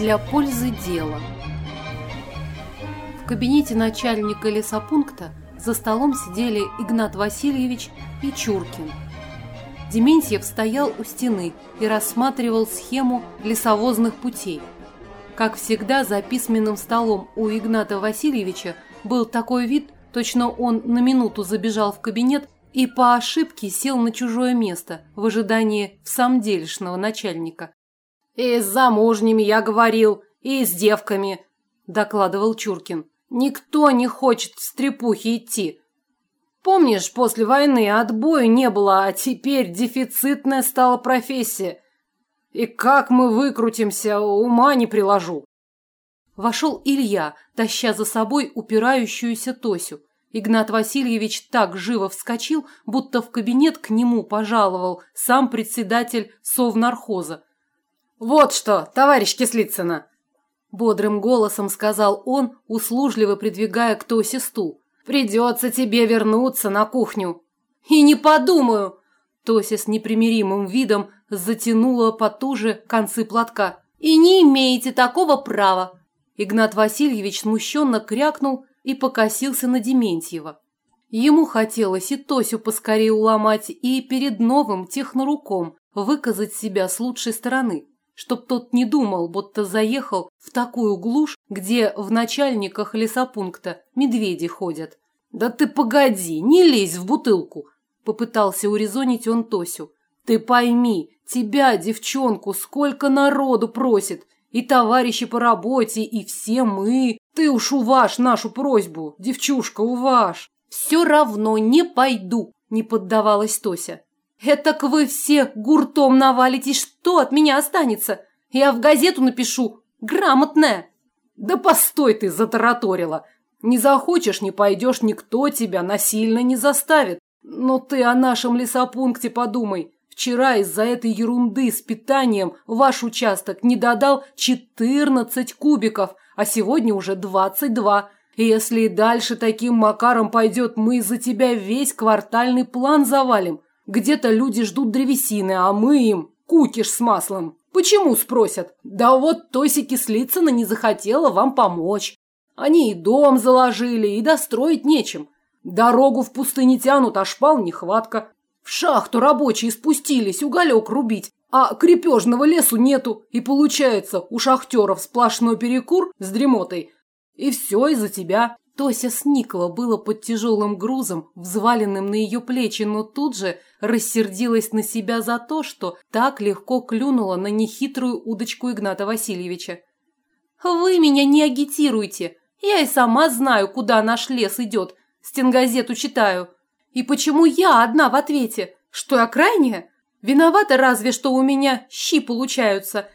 для пользы дела. В кабинете начальника лесопункта за столом сидели Игнат Васильевич и Чуркин. Дементьев стоял у стены и рассматривал схему лесовозных путей. Как всегда, за письменным столом у Игната Васильевича был такой вид, точно он на минуту забежал в кабинет и по ошибке сел на чужое место в ожидании всамделишного начальника. «И с замужними я говорил, и с девками», – докладывал Чуркин. «Никто не хочет в стрепухи идти. Помнишь, после войны отбоя не было, а теперь дефицитная стала профессия. И как мы выкрутимся, ума не приложу». Вошел Илья, таща за собой упирающуюся Тосю. Игнат Васильевич так живо вскочил, будто в кабинет к нему пожаловал сам председатель Совнархоза. «Вот что, товарищ Кислицына!» Бодрым голосом сказал он, услужливо придвигая к Тосе стул. «Придется тебе вернуться на кухню». «И не подумаю!» Тося с непримиримым видом затянула потуже концы платка. «И не имеете такого права!» Игнат Васильевич смущенно крякнул и покосился на Дементьева. Ему хотелось и Тосю поскорее уломать, и перед новым техноруком выказать себя с лучшей стороны чтоб тот не думал, будто заехал в такую глушь, где в начальниках лесопункта медведи ходят. «Да ты погоди, не лезь в бутылку!» – попытался урезонить он Тосю. «Ты пойми, тебя, девчонку, сколько народу просит, и товарищи по работе, и все мы. Ты уж уваж нашу просьбу, девчушка, уваж!» «Все равно не пойду!» – не поддавалась Тося. «Этак вы все гуртом навалитесь, что от меня останется? Я в газету напишу. Грамотная!» «Да постой ты, затараторила! Не захочешь, не пойдешь, никто тебя насильно не заставит. Но ты о нашем лесопункте подумай. Вчера из-за этой ерунды с питанием ваш участок не додал 14 кубиков, а сегодня уже 22. И если и дальше таким макаром пойдет, мы за тебя весь квартальный план завалим. Где-то люди ждут древесины, а мы им кукиш с маслом. Почему, спросят? Да вот Тося Кислицына не захотела вам помочь. Они и дом заложили, и достроить нечем. Дорогу в пустыне тянут, а шпал нехватка. В шахту рабочие спустились уголек рубить, а крепежного лесу нету. И получается, у шахтеров сплошной перекур с дремотой. И все из-за тебя. Тося сникла было под тяжелым грузом, взваленным на ее плечи, но тут же рассердилась на себя за то, что так легко клюнула на нехитрую удочку Игната Васильевича. «Вы меня не агитируйте! Я и сама знаю, куда наш лес идет. Стенгазету читаю. И почему я одна в ответе? Что я крайняя? Виновата разве, что у меня щи получаются.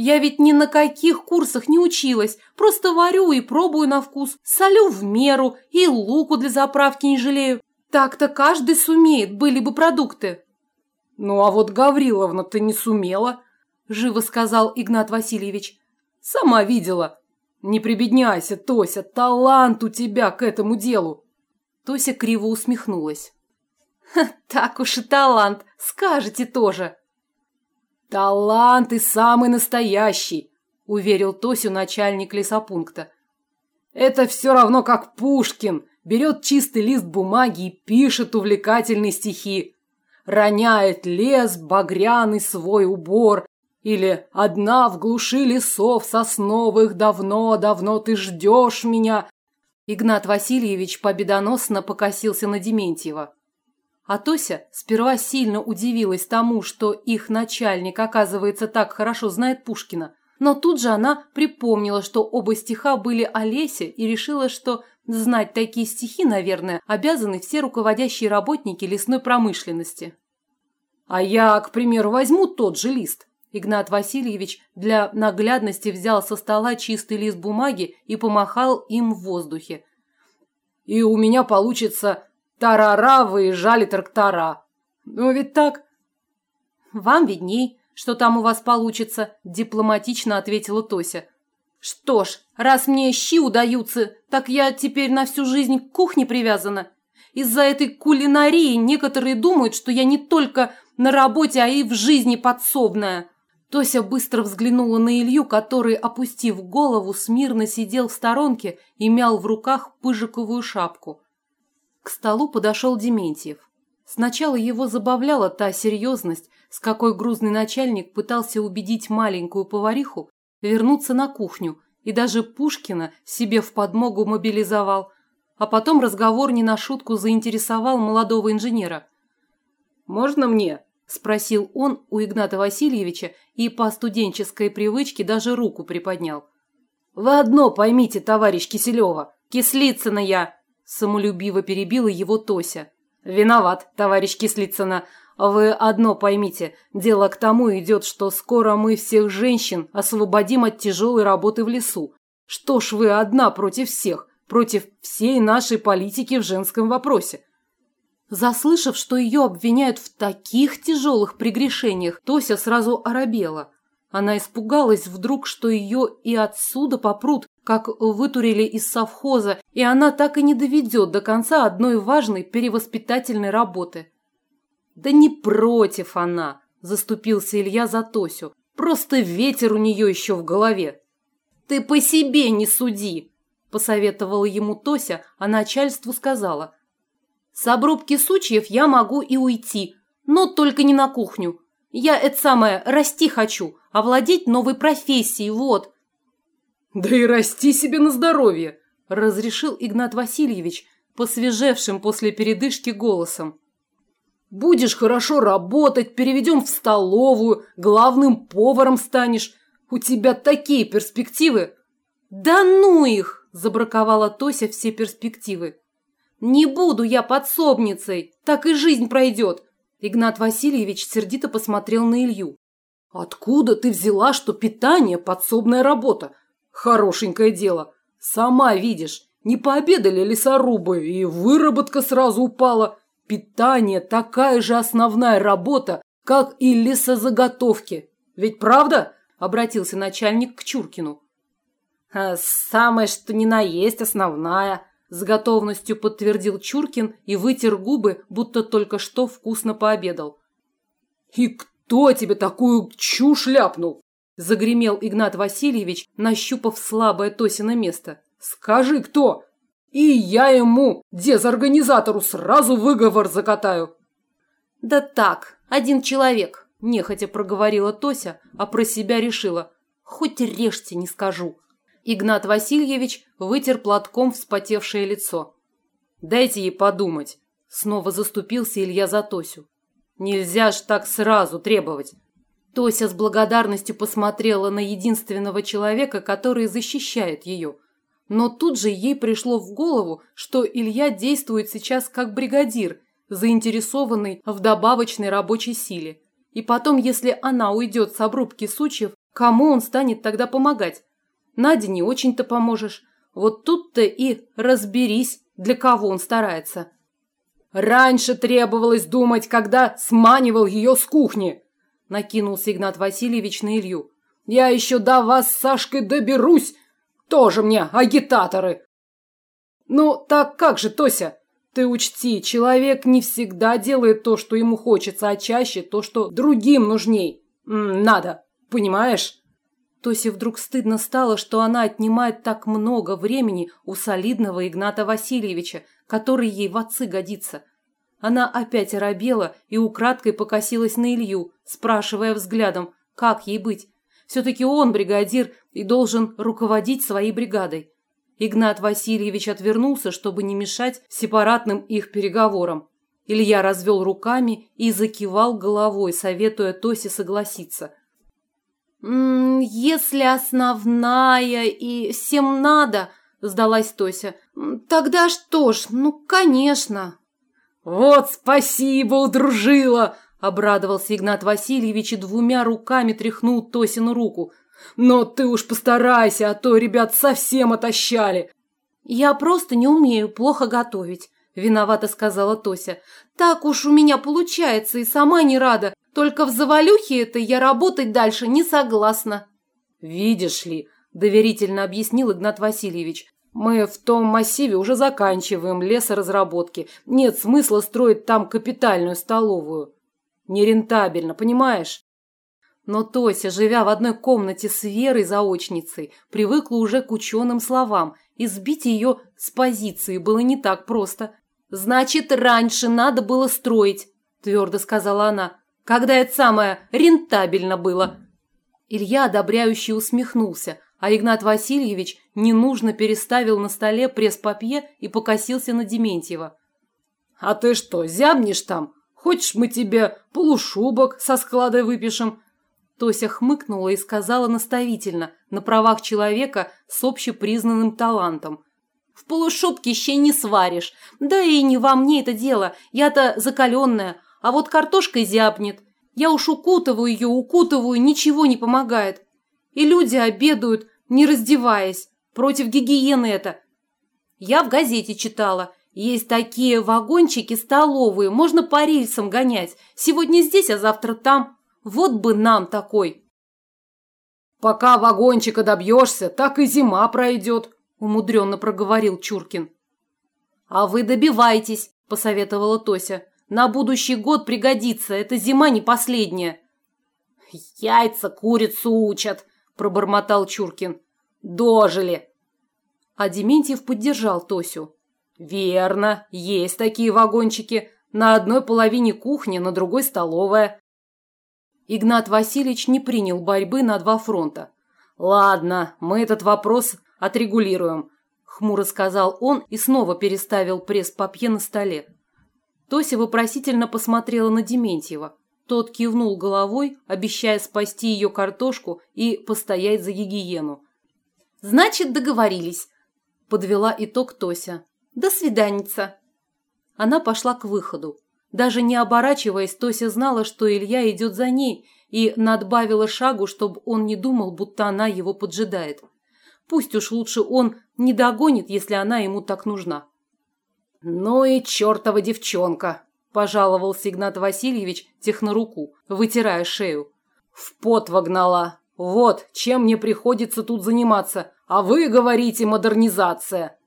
Я ведь ни на каких курсах не училась, просто варю и пробую на вкус, солю в меру и луку для заправки не жалею. Так-то каждый сумеет, были бы продукты. Ну а вот Гавриловна ты не сумела, живо сказал Игнат Васильевич. Сама видела. Не прибедняйся, Тося, талант у тебя к этому делу. Тося криво усмехнулась. Так уж и талант, скажете тоже. «Талант и самый настоящий», – уверил Тосю начальник лесопункта. «Это все равно как Пушкин. Берет чистый лист бумаги и пишет увлекательные стихи. Роняет лес багряный свой убор, или «Одна в глуши лесов сосновых давно-давно ты ждешь меня». Игнат Васильевич победоносно покосился на Дементьева. А Тося сперва сильно удивилась тому, что их начальник, оказывается, так хорошо знает Пушкина. Но тут же она припомнила, что оба стиха были о лесе и решила, что знать такие стихи, наверное, обязаны все руководящие работники лесной промышленности. «А я, к примеру, возьму тот же лист». Игнат Васильевич для наглядности взял со стола чистый лист бумаги и помахал им в воздухе. «И у меня получится Тарара выезжали трактора. Ну ведь так? Вам видней, что там у вас получится, дипломатично ответила Тося. Что ж, раз мне щи удаются, так я теперь на всю жизнь к кухне привязана. Из-за этой кулинарии некоторые думают, что я не только на работе, а и в жизни подсобная. Тося быстро взглянула на Илью, который, опустив голову, смирно сидел в сторонке и мял в руках пыжиковую шапку. К столу подошел Дементьев. Сначала его забавляла та серьезность, с какой грузный начальник пытался убедить маленькую повариху вернуться на кухню и даже Пушкина себе в подмогу мобилизовал. А потом разговор не на шутку заинтересовал молодого инженера. «Можно мне?» – спросил он у Игната Васильевича и по студенческой привычке даже руку приподнял. «Вы одно поймите, товарищ Киселева, Кислицына я!» – самолюбиво перебила его Тося. «Виноват, товарищ Кислицына. Вы одно поймите, дело к тому идет, что скоро мы всех женщин освободим от тяжелой работы в лесу. Что ж вы одна против всех, против всей нашей политики в женском вопросе?» Заслышав, что ее обвиняют в таких тяжелых прегрешениях, Тося сразу оробела. Она испугалась вдруг, что ее и отсюда попрут, как вытурили из совхоза, и она так и не доведет до конца одной важной перевоспитательной работы. «Да не против она!» – заступился Илья за Тосю. «Просто ветер у нее еще в голове!» «Ты по себе не суди!» – посоветовала ему Тося, а начальству сказала. «С обрубки сучьев я могу и уйти, но только не на кухню. Я это самое расти хочу, овладеть новой профессией, вот!» «Да и расти себе на здоровье!» – разрешил Игнат Васильевич, посвежевшим после передышки голосом. «Будешь хорошо работать, переведем в столовую, главным поваром станешь. У тебя такие перспективы!» «Да ну их!» – забраковала Тося все перспективы. «Не буду я подсобницей, так и жизнь пройдет!» Игнат Васильевич сердито посмотрел на Илью. «Откуда ты взяла, что питание – подсобная работа? Хорошенькое дело. Сама видишь, не пообедали лесорубы, и выработка сразу упала. Питание – такая же основная работа, как и лесозаготовки. Ведь правда?» – обратился начальник к Чуркину. «А «Самое, что ни на есть, основная», – с готовностью подтвердил Чуркин и вытер губы, будто только что вкусно пообедал. «И кто тебе такую чушь ляпнул?» Загремел Игнат Васильевич, нащупав слабое Тосино место. «Скажи, кто? И я ему, дезорганизатору, сразу выговор закатаю!» «Да так, один человек», – нехотя проговорила Тося, а про себя решила. «Хоть режьте, не скажу». Игнат Васильевич вытер платком вспотевшее лицо. «Дайте ей подумать», – снова заступился Илья за Тосю. «Нельзя ж так сразу требовать. Тося с благодарностью посмотрела на единственного человека, который защищает ее. Но тут же ей пришло в голову, что Илья действует сейчас как бригадир, заинтересованный в добавочной рабочей силе. И потом, если она уйдет с обрубки сучьев, кому он станет тогда помогать? Наде не очень-то поможешь. Вот тут-то и разберись, для кого он старается. «Раньше требовалось думать, когда сманивал ее с кухни», Накинулся Игнат Васильевич на Илью. «Я еще до вас с Сашкой доберусь! Тоже мне агитаторы!» «Ну, так как же, Тося? Ты учти, человек не всегда делает то, что ему хочется, а чаще то, что другим нужней. Надо, понимаешь?» Тосе вдруг стыдно стало, что она отнимает так много времени у солидного Игната Васильевича, который ей в отцы годится. Она опять оробела и украдкой покосилась на Илью, спрашивая взглядом, как ей быть. Все-таки он бригадир и должен руководить своей бригадой. Игнат Васильевич отвернулся, чтобы не мешать сепаратным их переговорам. Илья развел руками и закивал головой, советуя Тосе согласиться. «Если основная и всем надо», – сдалась Тося, – «тогда что ж, ну, конечно». «Вот спасибо, удружила!» – обрадовался Игнат Васильевич и двумя руками тряхнул Тосину руку. «Но ты уж постарайся, а то ребят совсем отощали!» «Я просто не умею плохо готовить», – виновато сказала Тося. «Так уж у меня получается и сама не рада. Только в завалюхе это я работать дальше не согласна». «Видишь ли», – доверительно объяснил Игнат Васильевич, мы в том массиве уже заканчиваем лесоразработки. Нет смысла строить там капитальную столовую. Нерентабельно, понимаешь? Но Тося, живя в одной комнате с Верой заочницей, привыкла уже к ученым словам, и сбить ее с позиции было не так просто. «Значит, раньше надо было строить», – твердо сказала она, – «когда это самое рентабельно было». Илья одобряюще усмехнулся, а Игнат Васильевич ненужно переставил на столе пресс-папье и покосился на Дементьева. «А ты что, зябнешь там? Хочешь, мы тебе полушубок со склада выпишем?» Тося хмыкнула и сказала наставительно, на правах человека с общепризнанным талантом. «В полушубке щей не сваришь. Да и не во мне это дело. Я-то закаленная, а вот картошкой зябнет. Я уж укутываю ее, укутываю, ничего не помогает. И люди обедают, не раздеваясь. Против гигиены это. Я в газете читала. Есть такие вагончики столовые, можно по рельсам гонять. Сегодня здесь, а завтра там. Вот бы нам такой!» «Пока вагончика добьешься, так и зима пройдет», – умудренно проговорил Чуркин. «А вы добивайтесь», – посоветовала Тося. «На будущий год пригодится, эта зима не последняя». «Яйца курицу учат», – пробормотал Чуркин. «Дожили». А Дементьев поддержал Тосю. «Верно, есть такие вагончики. На одной половине кухня, на другой столовая. Игнат Васильевич не принял борьбы на два фронта. «Ладно, мы этот вопрос отрегулируем», – хмуро сказал он и снова переставил пресс-папье на столе. Тося вопросительно посмотрела на Дементьева. Тот кивнул головой, обещая спасти ее картошку и постоять за гигиену. «Значит, договорились», – подвела итог Тося. «До свиданица». Она пошла к выходу. Даже не оборачиваясь, Тося знала, что Илья идет за ней, и надбавила шагу, чтобы он не думал, будто она его поджидает. Пусть уж лучше он не догонит, если она ему так нужна. «Ну и чертова девчонка!» – пожаловался Игнат Васильевич техноруку, вытирая шею. «В пот вогнала. Вот, чем мне приходится тут заниматься. А вы говорите модернизация!»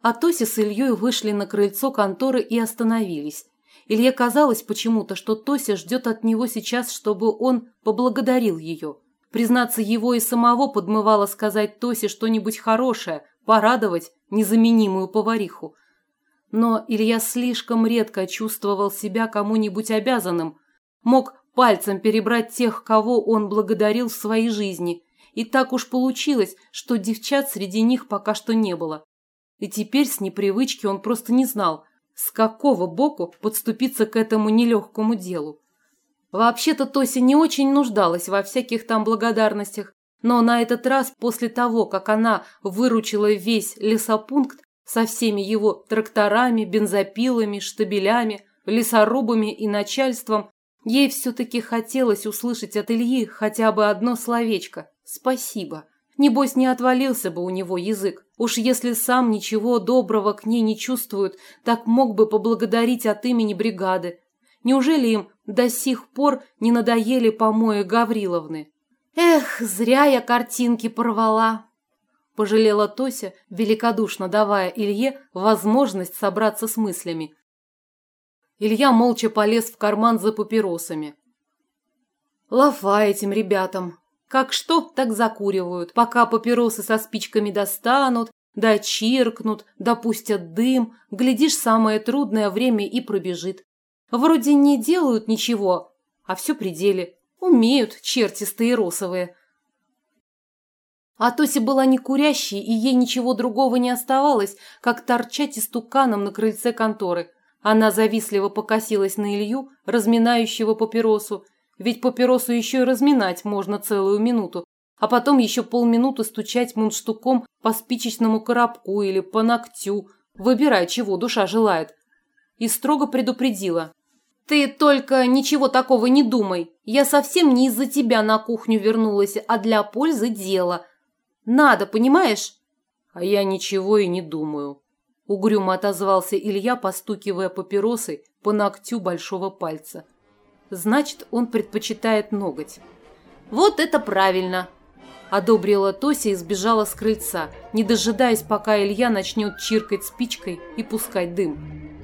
А Тося с Ильей вышли на крыльцо конторы и остановились. Илье казалось почему-то, что Тося ждет от него сейчас, чтобы он поблагодарил ее. Признаться, его и самого подмывало сказать Тосе что-нибудь хорошее, порадовать незаменимую повариху. Но Илья слишком редко чувствовал себя кому-нибудь обязанным, мог пальцем перебрать тех, кого он благодарил в своей жизни. И так уж получилось, что девчат среди них пока что не было. И теперь с непривычки он просто не знал, с какого боку подступиться к этому нелегкому делу. Вообще-то Тося не очень нуждалась во всяких там благодарностях, но на этот раз после того, как она выручила весь лесопункт со всеми его тракторами, бензопилами, штабелями, лесорубами и начальством, ей все-таки хотелось услышать от Ильи хотя бы одно словечко «спасибо». Небось, не отвалился бы у него язык. Уж если сам ничего доброго к ней не чувствует, так мог бы поблагодарить от имени бригады. Неужели им до сих пор не надоели помои Гавриловны? Эх, зря я картинки порвала. Пожалела Тося, великодушно давая Илье возможность собраться с мыслями. Илья молча полез в карман за папиросами. Лафа этим ребятам, как что, так закуривают, пока папиросы со спичками достанут, да чиркнут, допустят дым, глядишь, самое трудное время и пробежит. Вроде не делают ничего, а все при деле. Умеют черти стаиросовые. А Тося была не курящей, и ей ничего другого не оставалось, как торчать истуканом на крыльце конторы. Она завистливо покосилась на Илью, разминающего папиросу, ведь папиросу еще и разминать можно целую минуту, а потом еще полминуты стучать мундштуком по спичечному коробку или по ногтю, выбирая, чего душа желает. И строго предупредила. «Ты только ничего такого не думай. Я совсем не из-за тебя на кухню вернулась, а для пользы дела. Надо, понимаешь?» «А я ничего и не думаю», – угрюмо отозвался Илья, постукивая папиросой по ногтю большого пальца. Значит, он предпочитает ноготь. «Вот это правильно!» Одобрила Тося и сбежала с крыльца, не дожидаясь, пока Илья начнет чиркать спичкой и пускать дым.